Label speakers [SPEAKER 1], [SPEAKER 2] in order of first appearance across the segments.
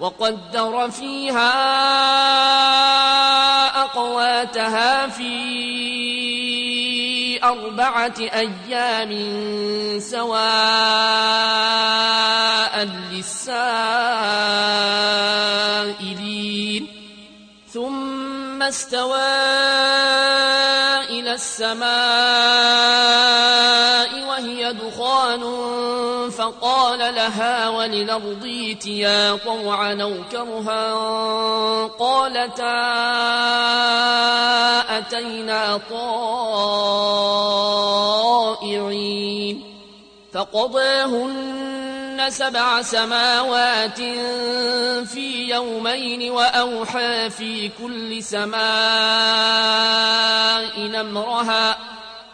[SPEAKER 1] وقدر فيها أقواتها في أربعة أيام سواء للسائلين. ثم استوى إلى السماء دخان فقال لها وللأرض ائتيا طوعا أو كرها قالتا أتينا طائعين فقضاهن سبع سماوات في يومين وأوحى في كل سماء أمرها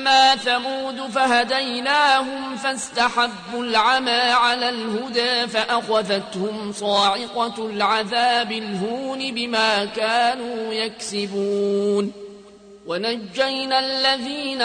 [SPEAKER 1] أما ثمود فهديناهم فاستحبوا العمى على الهدى فأخذتهم صاعقة العذاب الهون بما كانوا يكسبون ونجينا الذين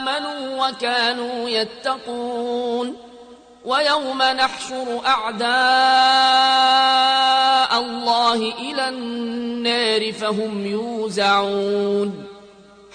[SPEAKER 1] آمنوا وكانوا يتقون ويوم نحشر أعداء الله إلى النار فهم يوزعون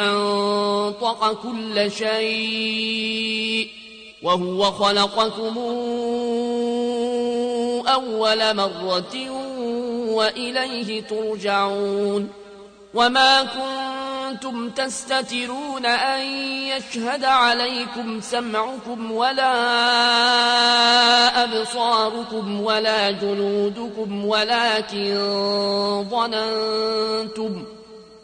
[SPEAKER 1] أنطق كل شيء وهو خلقكم أول مرة وإليه ترجعون وما كنتم تستترون أن يشهد عليكم سمعكم ولا أبصاركم ولا جنودكم ولكن ظننتم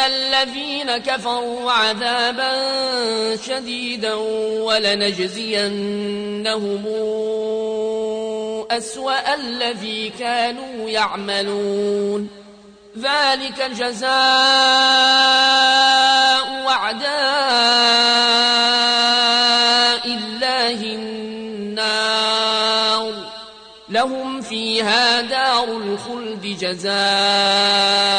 [SPEAKER 1] الذين كفروا عذابا شديدا ولنجزينهم أسوأ الذي كانوا يعملون ذلك جزاء أعداء الله النار لهم فيها دار الخلد جزاء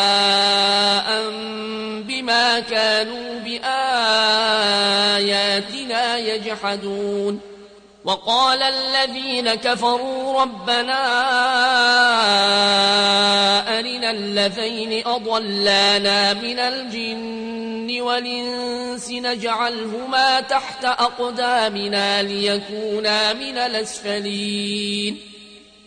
[SPEAKER 1] كانوا بآياتنا يجحدون. وقال الذين كفروا ربنا أرنا الذين أضلانا من الجن والإنس نجعلهما تحت أقدامنا ليكونا من الأسفلين.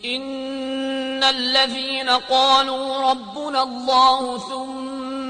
[SPEAKER 1] إن الذين قالوا ربنا الله ثم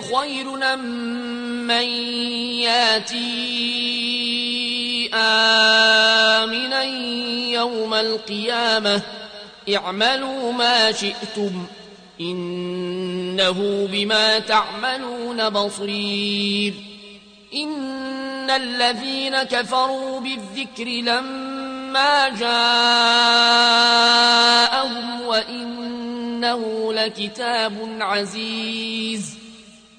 [SPEAKER 1] خير من ياتي آمنا يوم القيامة. اعملوا ما شئتم. إنه بما تعملون بصير. إن الذين كفروا بالذكر لما جاءهم وإنه لكتاب عزيز.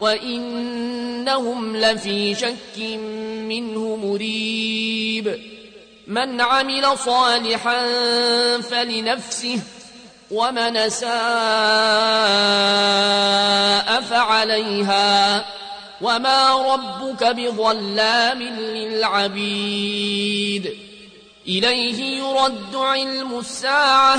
[SPEAKER 1] وإنهم لفي شك منه مريب. من عمل صالحا فلنفسه ومن ساء فعليها. وما ربك بظلام للعبيد. إليه يرد علم الساعة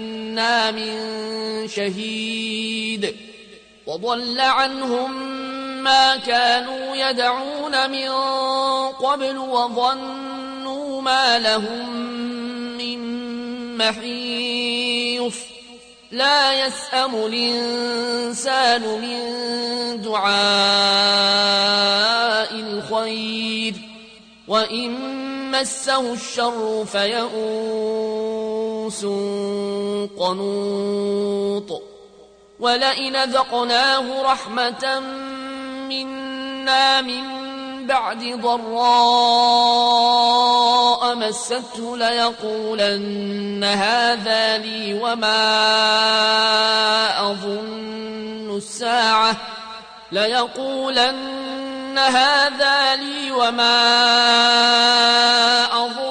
[SPEAKER 1] من شهيد وضل عنهم ما كانوا يدعون من قبل وظنوا ما لهم من محيص لا يسأم الإنسان من دعاء الخير وإن مسه الشر فيئوس قنوط ولئن ذقناه رحمة منا من بعد ضراء مسته ليقولن هذا لي وما أظن الساعة ليقولن هذا لي وما أظن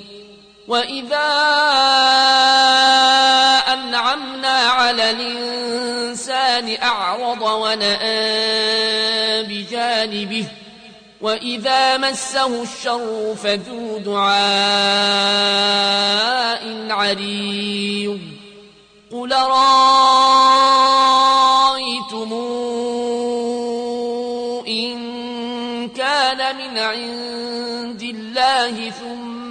[SPEAKER 1] وإذا أنعمنا على الإنسان أعرض ونأى بجانبه وإذا مسه الشر فذو دعاء عريض قل رأيتم إن كان من عند الله ثم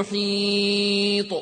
[SPEAKER 1] محيط